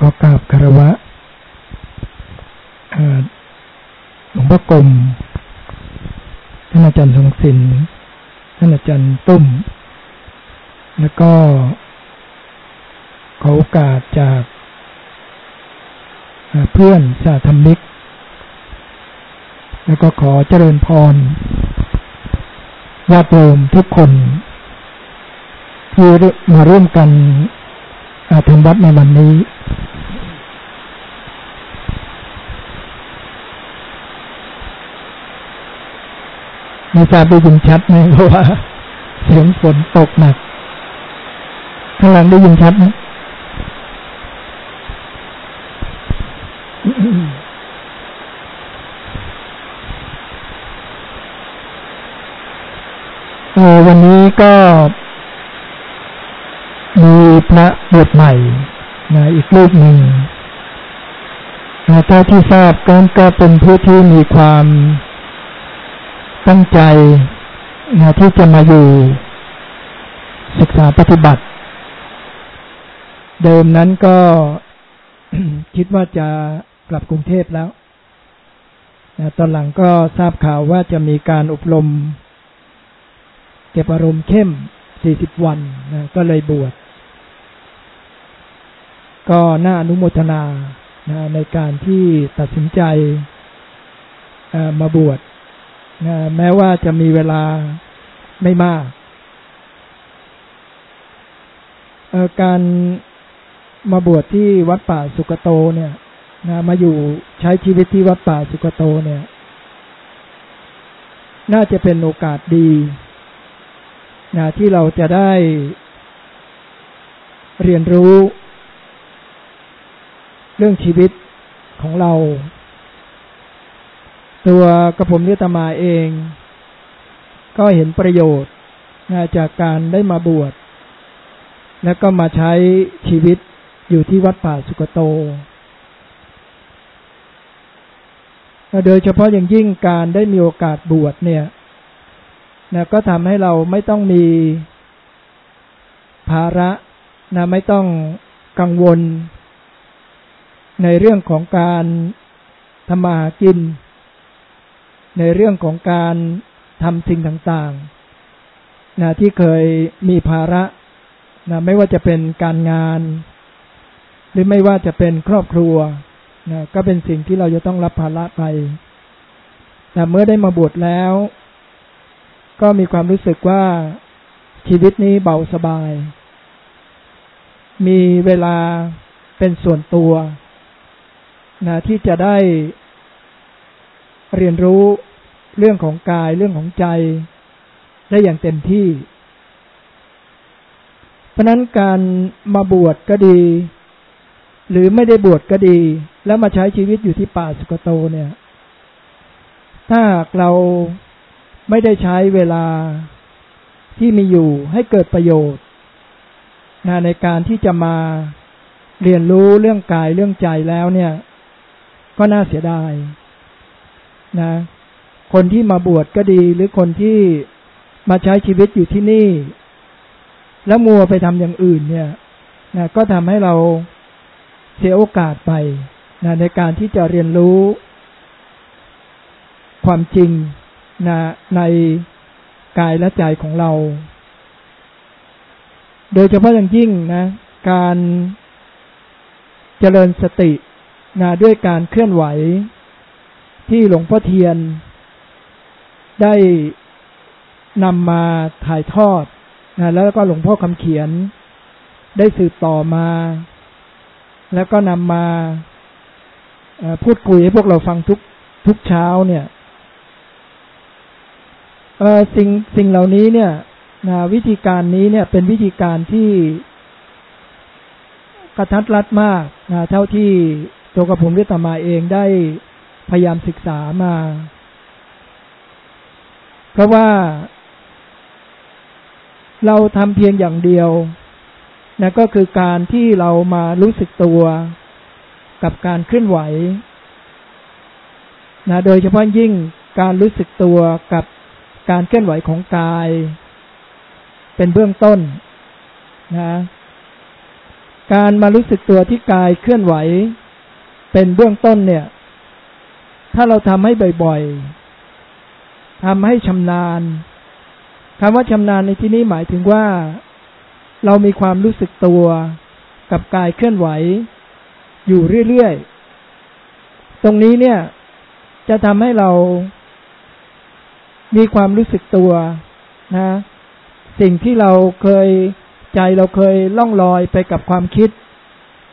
ก็กราบคารวะหลวงพ่อกรมท่านอาจารย์ทรงศิลป์ท่านอาจารย์ตุ้ม แล้วก็ขอโอกาสจากเพื่อนสาธมิก แล้วก็ขอเจริญพรญาติโยมทุกคนที่มาร่วมกันทำวัดในวันนี้ ไม่ทราบได้ยินชัดไหมเพราะว่าเสียงฝนตกหนักข้างหลังได้ยินชัดไหมวันนี้ก็มีพระบทใหม่นะอีกรูปหนึ่งนะถ้าที่ทราบก็ก็เป็นผู้ที่มีความ ตั้งใจนะที่จะมาอยู่ศึกษาปฏิบัติ เดิมนั้นก็คิดว่าจะกลับกรุงเทพแล้วนะตอนหลังก็ทราบข่าวว่าจะมีการอบรม เก็บอารมณ์เข้ม 40 วันนะก็เลยบวช ก็น่าอนุโมทนานะในการที่ตัดสินใจมาบวช นะแม้ว่าจะมีเวลาไม่มากการมาบวชที่วัดป่าสุกโตเนี่ยนะมาอยู่ใช้ชีวิตที่วัดป่าสุกโตเนี่ย น่าจะเป็นโอกาสดีนะที่เราจะได้เรียนรู้ เรื่องชีวิตของเรา ตัวกระผมนิตมาเอง ก็เห็นประโยชน์จากการได้มาบวช แล้วก็มาใช้ชีวิตอยู่ที่วัดป่าสุกโต โดยเฉพาะอย่างยิ่งการได้มีโอกาสบวชเนี่ยนะก็ทำให้เราไม่ต้องมีภาระนะไม่ต้องกังวล ในเรื่องของการทำมาหากิน ในเรื่องของการทำสิ่งต่างๆนะที่เคยมีภาระนะไม่ว่าจะเป็นการงาน หรือไม่ว่าจะเป็นครอบครัวนะก็เป็นสิ่งที่เราจะต้องรับภาระไป แต่เมื่อได้มาบวชแล้ว ก็มีความรู้สึกว่าชีวิตนี้เบาสบาย มีเวลาเป็นส่วนตัวนะที่จะได้ เรียนรู้เรื่องของกายเรื่องของใจ ได้อย่างเต็มที่ เพราะนั้นการมาบวชก็ดี หรือไม่ได้บวชก็ดี แล้วมาใช้ชีวิตอยู่ที่ป่าสุกโตเนี่ย ถ้าเราไม่ได้ใช้เวลาที่มีอยู่ให้เกิดประโยชน์นะในการที่จะมาเรียนรู้เรื่องกายเรื่องใจแล้วเนี่ย ก็น่าเสียดาย นะ คนที่มาบวชก็ดี หรือคนที่มาใช้ชีวิตอยู่ที่นี่ แล้วมัวไปทำอย่างอื่นเนี่ยนะก็ทำให้เราเสียโอกาสไปนะในการที่จะเรียนรู้ความจริงนะในกายและใจของเรา โดยเฉพาะอย่างยิ่งนะ การเจริญสตินะด้วยการเคลื่อนไหว ที่หลวงพ่อเทียนได้นำมาถ่ายทอดนะแล้วก็หลวงพ่อคำเขียน ได้สืบต่อมา แล้วก็นำมาพูดคุยให้พวกเราฟังทุกทุกเช้าเนี่ยสิ่งสิ่งเหล่านี้เนี่ยนะวิธีการนี้เนี่ย เป็นวิธีการที่กระทัดรัดมากนะเท่าที่ตัวกระผมวิตมาเองได้ พยายามศึกษามา เพราะว่า เราทำเพียงอย่างเดียวนะก็คือการที่เรามารู้สึกตัวกับการเคลื่อนไหวนะโดยเฉพาะยิ่งการรู้สึกตัวกับการเคลื่อนไหวของกาย เป็นเบื้องต้นนะการมารู้สึกตัวที่กายเคลื่อนไหว เป็นเบื้องต้นเนี่ย ถ้าเราทำให้บ่อยๆทำให้ชำนาญคำว่าชำนาญในที่นี้หมายถึงว่า เรามีความรู้สึกตัวกับกายเคลื่อนไหว อยู่เรื่อยๆ ตรงนี้เนี่ย จะทำให้เรา มีความรู้สึกตัวนะ สิ่งที่เราเคยใจเราเคยล่องลอยไปกับความคิด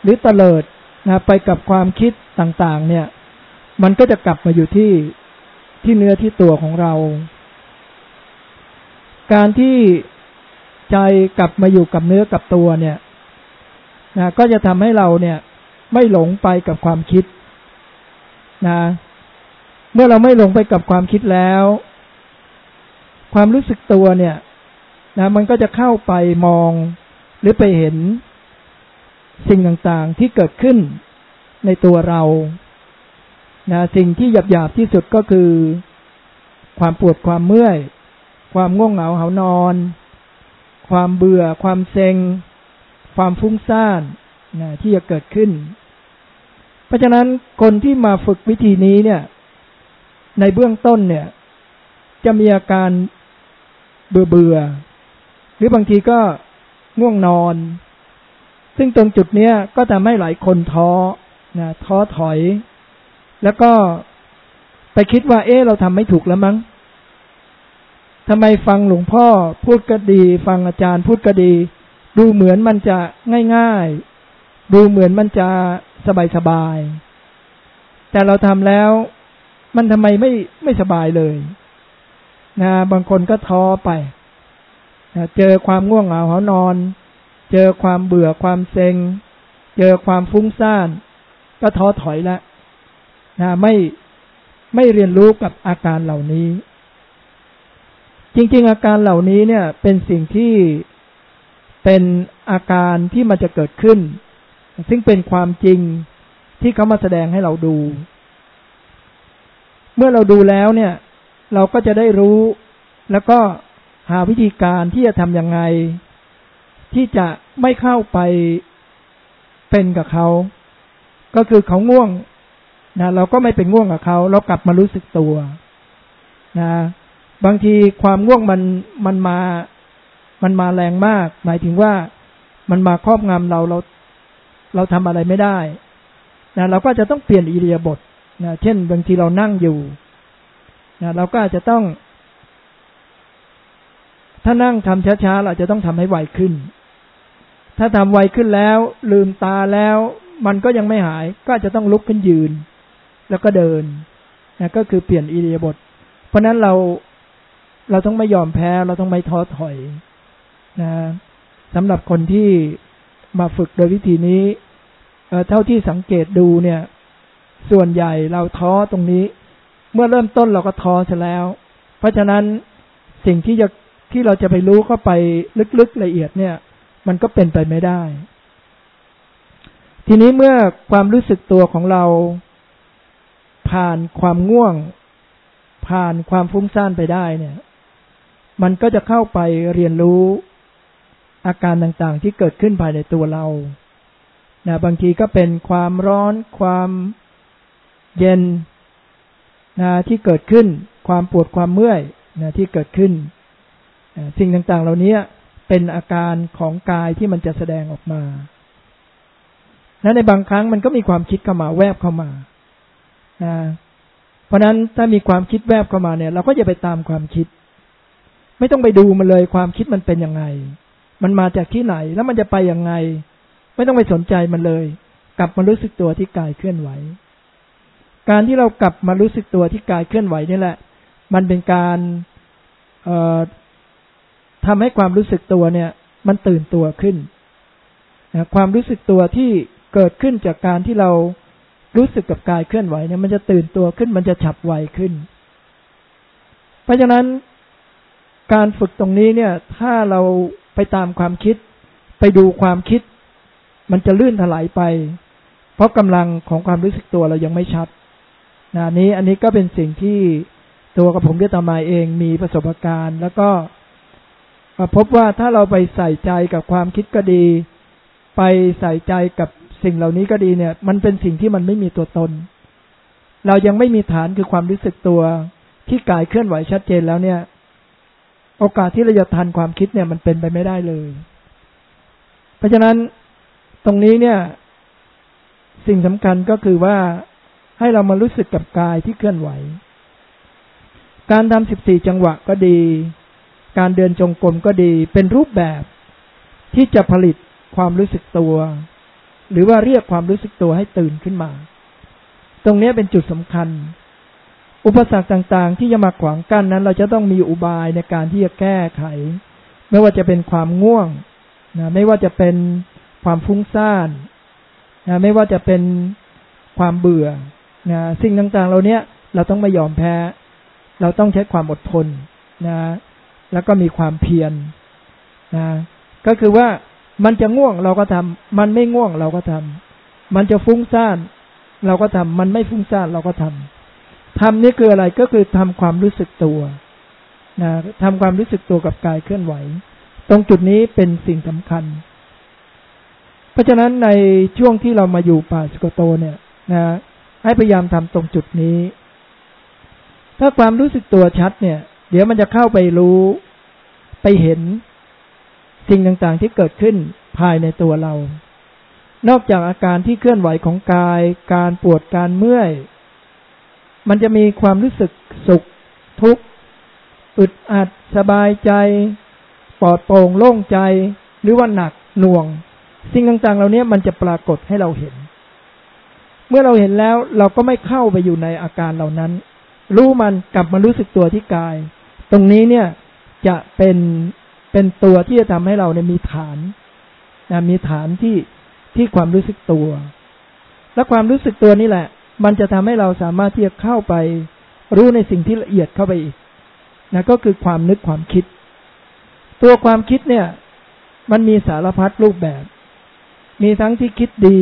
หรือเตลิดนะไปกับความคิดต่าง ๆ เนี่ย มันก็จะกลับมาอยู่ที่ที่เนื้อที่ตัวของเรา การที่ใจกลับมาอยู่กับเนื้อกับตัวเนี่ยนะก็จะทำให้เราเนี่ย ไม่หลงไปกับความคิดนะ เมื่อเราไม่หลงไปกับความคิดแล้ว ความรู้สึกตัวเนี่ยนะมันก็จะเข้าไปมองหรือไปเห็นสิ่งต่างๆที่เกิดขึ้นในตัวเรา นะสิ่งที่หยาบๆที่สุดก็คือ ความปวดความเมื่อย ความง่วงเหงาเหานอน ความเบื่อ ความเซ็ง ความฟุ้งซ่านนะที่จะเกิดขึ้น เพราะฉะนั้นคนที่มาฝึกวิธีนี้เนี่ย ในเบื้องต้นเนี่ย จะมีอาการเบื่อเบื่อ หรือบางทีก็ง่วงนอน ซึ่งตรงจุดเนี้ยก็ทำให้หลายคนท้อนะท้อถอย แล้วก็ไปคิดว่า เอ๊ะเราทำไม่ถูกแล้วมั้งทำไมฟังหลวงพ่อพูดก็ดี ฟังอาจารย์พูดก็ดี ดูเหมือนมันจะง่ายๆ ดูเหมือนมันจะสบายๆ แต่เราทำแล้ว มันทำไมไม่ไม่สบายเลยนะบางคนก็ท้อไปเจอความง่วงเหงาหานอน เจอความเบื่อความเซ็ง เจอความฟุ้งซ่าน ก็ท้อถอยแล้ว นะไม่ไม่เรียนรู้กับอาการเหล่านี้ จริง ๆ อาการเหล่านี้เนี่ย เป็นสิ่งที่เป็นอาการที่มันจะเกิดขึ้น ซึ่งเป็นความจริงที่เขามาแสดงให้เราดู เมื่อเราดูแล้วเนี่ย เราก็จะได้รู้ แล้วก็หาวิธีการที่จะทำยังไง ที่จะไม่เข้าไปเป็นกับเขา ก็คือเขาง่วง นะเราก็ไม่เป็นง่วงกับเขาเรากลับมารู้สึกตัวนะ บางทีความง่วงมันมันมา มันมาแรงมาก หมายถึงว่ามันมาครอบงำเราเรา เราทำอะไรไม่ได้นะเราก็จะต้องเปลี่ยนอิเลียบทนะเช่น บางทีเรานั่งอยู่นะเราก็อาจจะต้อง ถ้านั่งทำช้าๆเราจะต้องทำให้ไวขึ้น ถ้าทำไวขึ้นแล้ว ลืมตาแล้ว มันก็ยังไม่หาย ก็จะต้องลุกขึ้นยืน แล้วก็เดินนะก็คือเปลี่ยนอิเดียบท เพราะนั้นเราเราต้องไม่ยอมแพ้ เราต้องไม่ท้อถอยนะสำหรับคนที่มาฝึกโดยวิธีนี้เท่าที่สังเกตดูเนี่ย ส่วนใหญ่เราท้อตรงนี้ เมื่อเริ่มต้นเราก็ท้อซะแล้ว เพราะฉะนั้นสิ่งที่จะที่เราจะไปรู้เข้าไปลึกๆละเอียดเนี่ย มันก็เป็นไปไม่ได้ ทีนี้เมื่อความรู้สึกตัวของเรา ผ่านความง่วง ผ่านความฟุ้งซ่านไปได้เนี่ย มันก็จะเข้าไปเรียนรู้อาการต่างๆ ที่เกิดขึ้นภายในตัวเรานะบางทีก็เป็นความร้อน ความเย็นนะที่เกิดขึ้น ความปวดความเมื่อยนะที่เกิดขึ้นสิ่งต่างๆ เหล่านี้เป็นอาการของกายที่มันจะแสดงออกมาและในบางครั้งมันก็มีความคิดเข้ามาแวบเข้ามา นะเพราะนั้นถ้ามีความคิดแวบเข้ามาเนี่ย เราก็จะไปตามความคิด ไม่ต้องไปดูมันเลยความคิดมันเป็นยังไง มันมาจากที่ไหนแล้วมันจะไปยังไง ไม่ต้องไปสนใจมันเลย กลับมารู้สึกตัวที่กายเคลื่อนไหว การที่เรากลับมารู้สึกตัวที่กายเคลื่อนไหวนี่แหละ มันเป็นการทำให้ความรู้สึกตัวเนี่ย มันตื่นตัวขึ้นนะความรู้สึกตัวที่เกิดขึ้นจากการที่เรา รู้สึกกับกายเคลื่อนไหวเนี่ยมันจะตื่นตัวขึ้นมันจะฉับไวขึ้น เพราะฉะนั้นการฝึกตรงนี้เนี่ย ถ้าเราไปตามความคิด ไปดูความคิด มันจะลื่นถลายไป เพราะกำลังของความรู้สึกตัวเรายังไม่ชัดนะนี้อันนี้ก็เป็นสิ่งที่ตัวกับผมเยตมาเองมีประสบการณ์ แล้วก็พบว่าถ้าเราไปใส่ใจกับความคิดก็ดี ไปใส่ใจกับ สิ่งเหล่านี้ก็ดีเนี่ย มันเป็นสิ่งที่มันไม่มีตัวตน เรายังไม่มีฐานคือความรู้สึกตัวที่กายเคลื่อนไหวชัดเจนแล้วเนี่ย โอกาสที่เราจะทันความคิดเนี่ยมันเป็นไปไม่ได้เลย เพราะฉะนั้นตรงนี้เนี่ย สิ่งสำคัญก็คือว่าให้เรามารู้สึกกับกายที่เคลื่อนไหว การทำสิบสี่จังหวะก็ดี การเดินจงกรมก็ดี เป็นรูปแบบที่จะผลิตความรู้สึกตัว หรือว่าเรียกความรู้สึกตัวให้ตื่นขึ้นมา ตรงนี้เป็นจุดสำคัญ อุปสรรคต่างๆ ที่จะมาขวางกั้นนั้น เราจะต้องมีอุบายในการที่จะแก้ไข ไม่ว่าจะเป็นความง่วงนะไม่ว่าจะเป็นความฟุ้งซ่านนะไม่ว่าจะเป็นความเบื่อนะสิ่งต่างๆ เราเนี้ยเราต้องไม่ยอมแพ้ เราต้องใช้ความอดทนนะ แล้วก็มีความเพียรนะก็คือว่า มันจะง่วงเราก็ทำมันไม่ง่วงเราก็ทำมันจะฟุ้งซ่าน เราก็ทำมันไม่ฟุ้งซ่านเราก็ทำทำนี่คืออะไรก็คือทำความรู้สึกตัวนะทำความรู้สึกตัวกับกายเคลื่อนไหว ตรงจุดนี้เป็นสิ่งสำคัญ เพราะฉะนั้นในช่วงที่เรามาอยู่ป่าสกโตเนี่ยนะให้พยายามทำตรงจุดนี้ ถ้าความรู้สึกตัวชัดเนี่ย เดี๋ยวมันจะเข้าไปรู้ไปเห็น สิ่งต่างๆที่เกิดขึ้นภายในตัวเรา นอกจากอาการที่เคลื่อนไหวของกาย การปวดการเมื่อย มันจะมีความรู้สึกสุข ทุกข์อึดอัด สบายใจ ปลอดโปร่งโล่งใจ หรือว่าหนักหน่วง สิ่งต่างๆ เหล่านี้มันจะปรากฏให้เราเห็น เมื่อเราเห็นแล้วเราก็ไม่เข้าไปอยู่ในอาการเหล่านั้น รู้มันกลับมารู้สึกตัวที่กาย ตรงนี้เนี่ยจะเป็น เป็นตัวที่จะทำให้เราเนี่ยมีฐานนะมีฐานที่ที่ความรู้สึกตัว และความรู้สึกตัวนี่แหละ มันจะทำให้เราสามารถที่จะเข้าไปรู้ในสิ่งที่ละเอียดเข้าไปอีกนะก็คือความนึกความคิด ตัวความคิดเนี่ย มันมีสารพัดรูปแบบ มีทั้งที่คิดดี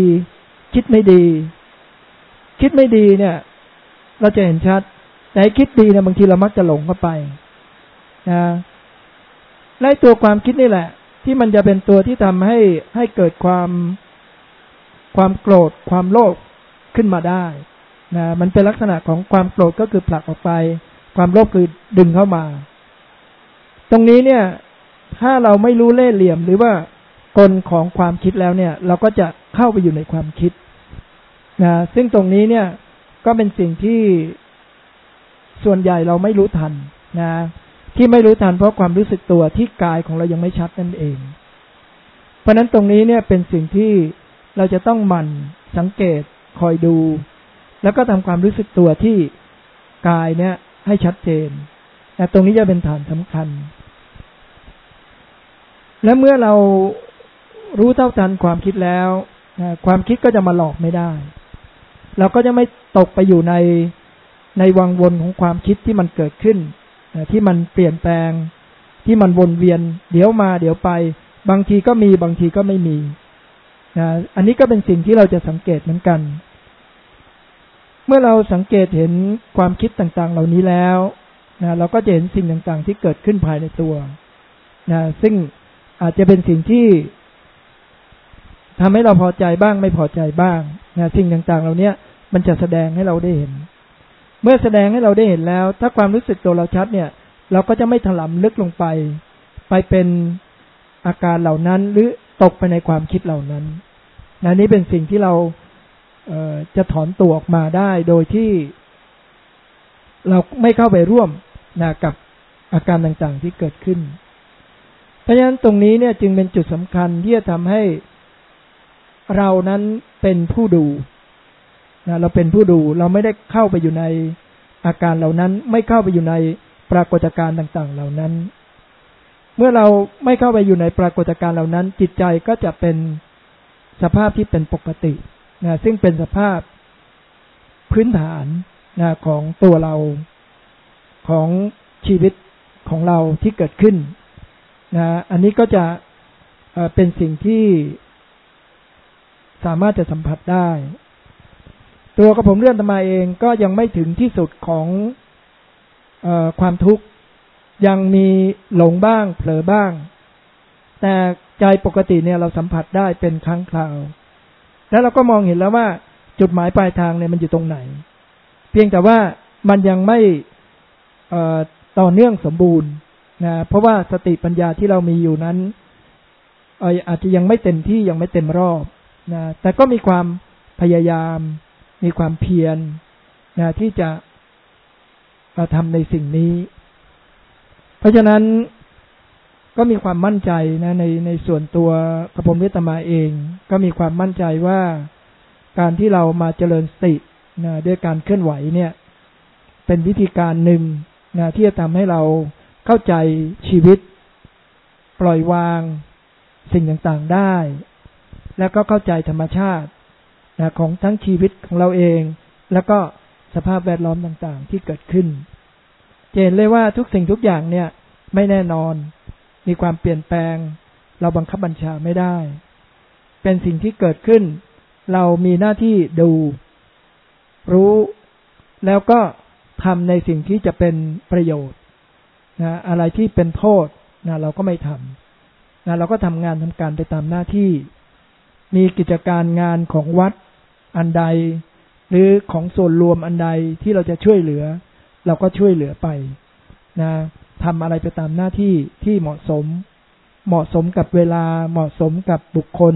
คิดไม่ดี คิดไม่ดีเนี่ย เราจะเห็นชัดแต่คิดดีเนี่ยบางทีเรามักจะหลงเข้าไปนะ และตัวความคิดนี่แหละ ที่มันจะเป็นตัวที่ทำให้ให้เกิดความความโกรธความโลภขึ้นมาได้นะมันเป็นลักษณะของความโกรธก็คือผลักออกไป ความโลภคือดึงเข้ามา ตรงนี้เนี่ย ถ้าเราไม่รู้เล่ห์เหลี่ยมหรือว่ากลของความคิดแล้วเนี่ย เราก็จะเข้าไปอยู่ในความคิดนะซึ่งตรงนี้เนี่ยก็เป็นสิ่งที่ส่วนใหญ่เราไม่รู้ทันนะ ที่ไม่รู้ทันเพราะความรู้สึกตัวที่กายของเรายังไม่ชัดนั่นเอง เพราะนั้นตรงนี้เนี่ยเป็นสิ่งที่เราจะต้องหมั่นสังเกตคอยดู แล้วก็ทำความรู้สึกตัวที่กายเนี่ยให้ชัดเจนแต่ตรงนี้จะเป็นฐานสำคัญ และเมื่อเรารู้เท่าทันความคิดแล้วความคิดก็จะมาหลอกไม่ได้ เราก็จะไม่ตกไปอยู่ในในวังวนของความคิดที่มันเกิดขึ้น ที่มันเปลี่ยนแปลง ที่มันวนเวียน เดี๋ยวมาเดี๋ยวไป บางทีก็มีบางทีก็ไม่มีนะอันนี้ก็เป็นสิ่งที่เราจะสังเกตเหมือนกัน เมื่อเราสังเกตเห็นความคิดต่างๆ เหล่านี้แล้วนะเราก็จะเห็นสิ่งต่างๆ ที่เกิดขึ้นภายในตัวนะซึ่งอาจจะเป็นสิ่งที่ทำให้เราพอใจบ้างไม่พอใจบ้างนะสิ่งต่างๆ เหล่านี้มันจะแสดงให้เราได้เห็น เมื่อแสดงให้เราได้เห็นแล้ว ถ้าความรู้สึกตัวเราชัดเนี่ย เราก็จะไม่ถลำลึกลงไป ไปเป็นอาการเหล่านั้น หรือตกไปในความคิดเหล่านั้นนนี้เป็นสิ่งที่เราเจะถอนตัวออกมาได้โดยที่ เราไม่เข้าไปร่วมนะกับอาการต่างๆที่เกิดขึ้น เพราะฉะนั้นตรงนี้เนี่ยจึงเป็นจุดสำคัญที่จะทำให้เรานั้นเป็นผู้ดู นะเราเป็นผู้ดูเราไม่ได้เข้าไปอยู่ในอาการเหล่านั้น ไม่เข้าไปอยู่ในปรากฏการณ์ต่าง ๆ เหล่านั้น เมื่อเราไม่เข้าไปอยู่ในปรากฏการณ์เหล่านั้น จิตใจก็จะเป็นสภาพที่เป็นปกตินะซึ่งเป็นสภาพพื้นฐานนะของตัวเราของชีวิตของเราที่เกิดขึ้นนะอันนี้ก็จะเป็นสิ่งที่สามารถจะสัมผัสได้ ตัวกับผมเรื่องตมาเองก็ยังไม่ถึงที่สุดของอความทุกข์ ยังมีหลงบ้าง เผลอบ้าง แต่ใจปกติเนี่ยเราสัมผัสได้เป็นครั้งคราว แล้วเราก็มองเห็นแล้วว่าจุดหมายปลายทางเนี่ยมันอยู่ตรงไหน เพียงแต่ว่ามันยังไม่ต่อเนื่องสมบูรณ์นะเพราะว่าสติปัญญาที่เรามีอยู่นั้นอาจจะยังไม่เต็มที่ยังไม่เต็มรอบนะแต่ก็มีความพยายาม มีความเพียรนะที่จะทำในสิ่งนี้ เพราะฉะนั้นก็มีความมั่นใจนะในในส่วนตัวกระผมวิตมาเอง ก็มีความมั่นใจว่าการที่เรามาเจริญสตินะด้วยการเคลื่อนไหวเนี่ย เป็นวิธีการหนึ่งนะที่จะทำให้เราเข้าใจชีวิต ปล่อยวางสิ่งต่างๆได้ แล้วก็เข้าใจธรรมชาติ นะของทั้งชีวิตของเราเอง แล้วก็สภาพแวดล้อมต่างๆ ที่เกิดขึ้นเห็นเลยว่าทุกสิ่งทุกอย่างเนี่ย ไม่แน่นอน มีความเปลี่ยนแปลง เราบังคับบัญชาไม่ได้ เป็นสิ่งที่เกิดขึ้น เรามีหน้าที่ดู รู้ แล้วก็ทำในสิ่งที่จะเป็นประโยชน์นะอะไรที่เป็นโทษนะเราก็ไม่ทำนะเราก็ทำงานทำการไปตามหน้าที่ มีกิจการงานของวัดอันใด หรือของส่วนรวมอันใดที่เราจะช่วยเหลือ เราก็ช่วยเหลือไปนะทำอะไรไปตามหน้าที่ที่เหมาะสม เหมาะสมกับเวลาเหมาะสมกับบุคคล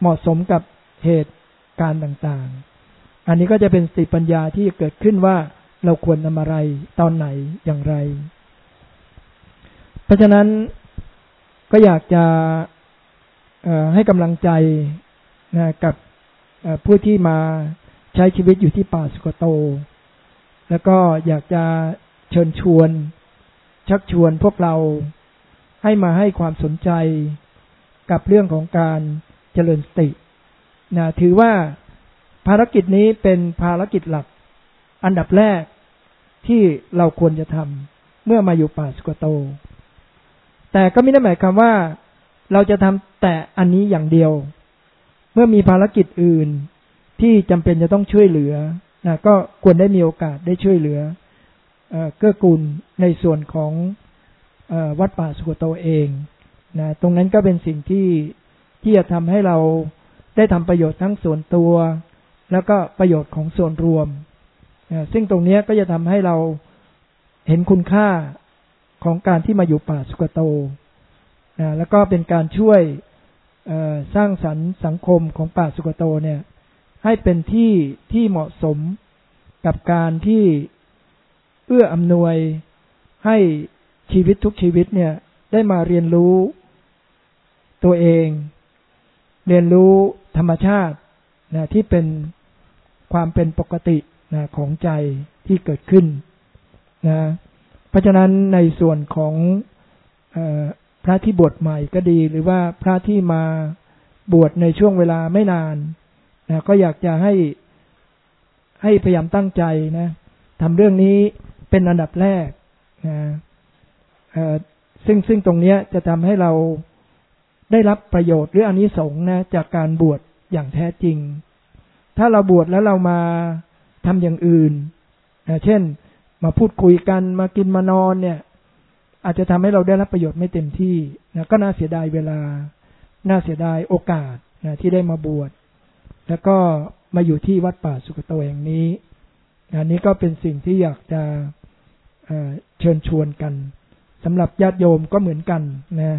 เหมาะสมกับเหตุการณ์ต่างๆ อันนี้ก็จะเป็นสติปัญญาที่เกิดขึ้นว่าเราควรทำอะไรตอนไหนอย่างไร เพราะฉะนั้นก็อยากจะ ให้กำลังใจนะกับผู้ที่มาใช้ชีวิตอยู่ที่ป่าสุกโต แล้วก็อยากจะเชิญชวน ชักชวนพวกเราให้มาให้ความสนใจกับเรื่องของการเจริญสตินะถือว่าภารกิจนี้เป็นภารกิจหลัก อันดับแรกที่เราควรจะทำเมื่อมาอยู่ป่าสุกโต แต่ก็ไม่ได้หมายความว่า เราจะทำแต่อันนี้อย่างเดียว เมื่อมีภารกิจอื่นที่จำเป็นจะต้องช่วยเหลือนะก็ควรได้มีโอกาสได้ช่วยเหลือเกื้อกูลในส่วนของอวัดป่าสุโขโตเองนะตรงนั้นก็เป็นสิ่งที่ที่จะทำให้เราได้ทำประโยชน์ทั้งส่วนตัว แล้วก็ประโยชน์ของส่วนรวมนะซึ่งตรงนี้ก็จะทำให้เราเห็นคุณค่าของการที่มาอยู่ป่าสุกโต นะแล้วก็เป็นการช่วยสร้างสรรค์สังคมของป่าสุกโตเนี่ย ให้เป็นที่ที่เหมาะสมกับการที่เอื้ออำนวยให้ชีวิตทุกชีวิตเนี่ย ได้มาเรียนรู้ตัวเอง เรียนรู้ธรรมชาตินะที่เป็นความเป็นปกตินะของใจที่เกิดขึ้นนะเพราะฉะนั้นในส่วนของอ พระที่บวชใหม่ก็ดี หรือว่าพระที่มาบวชในช่วงเวลาไม่นานนะก็อยากจะให้ให้พยายามตั้งใจนะทำเรื่องนี้เป็นอันดับแรกนะซึ่งซึ่งตรงนี้จะทำให้เราได้รับประโยชน์หรืออนนิสงส์นะจากการบวชอย่างแท้จริง ถ้าเราบวชแล้วเรามาทำอย่างอื่นนะเช่น มาพูดคุยกันมากินมานอนเนี่ย อาจจะทำให้เราได้รับประโยชน์ไม่เต็มที่นะก็น่าเสียดายเวลา น่าเสียดายโอกาสนะที่ได้มาบวช แล้วก็มาอยู่ที่วัดป่าสุกโตแห่งนี้อันนี้ก็เป็นสิ่งที่อยากจะเชิญชวนกันสำหรับญาติโยมก็เหมือนกันนะ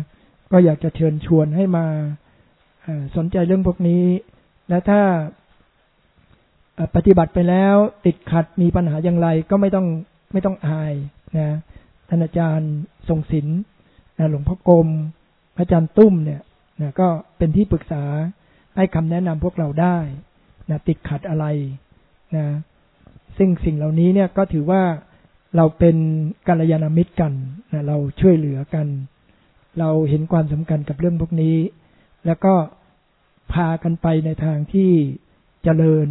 ก็อยากจะเชิญชวนให้มาสนใจเรื่องพวกนี้ และถ้าปฏิบัติไปแล้วติดขัดมีปัญหาอย่างไรก็ไม่ต้องไม่ต้องอายนะท่านอาจารย์ ทรงศิลป์หลวงพ่อกรมพระอาจารย์ตุ้มเนี่ยนะก็เป็นที่ปรึกษาให้คำแนะนำพวกเราได้นะติดขัดอะไรนะซึ่งสิ่งเหล่านี้เนี่ยก็ถือว่าเราเป็นกัลยาณมิตรกันนะเราช่วยเหลือกัน เราเห็นความสำคัญกับเรื่องพวกนี้ แล้วก็พากันไปในทางที่เจริญ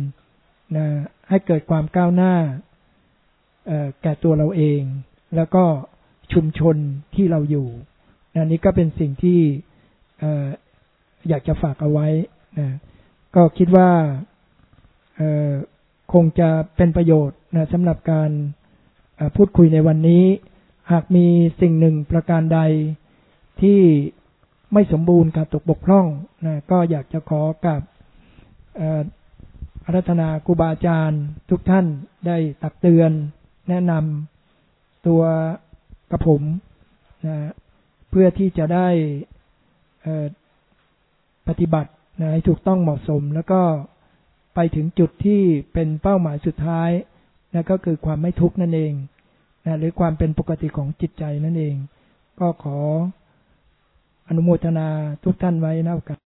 นะให้เกิดความก้าวหน้าแก่ตัวเราเอง แล้วก็ ชุมชนที่เราอยู่นะนี้ก็เป็นสิ่งที่อยากจะฝากเอาไว้นะก็คิดว่าคงจะเป็นประโยชน์นะสำหรับการพูดคุยในวันนี้ หากมีสิ่งหนึ่งประการใดที่ไม่สมบูรณ์ขาดตกบกพร่องนะก็อยากจะขอกับอารัธนาครูบาอาจารย์ทุกท่านได้ตักเตือน แนะนำตัว กระผมนะเพื่อที่จะได้ปฏิบัตินะให้ถูกต้องเหมาะสม แล้วก็ไปถึงจุดที่เป็นเป้าหมายสุดท้ายนะก็คือความไม่ทุกข์นั่นเองนะหรือความเป็นปกติของจิตใจนั่นเอง ก็ขออนุโมทนาทุกท่านไว้นะกัน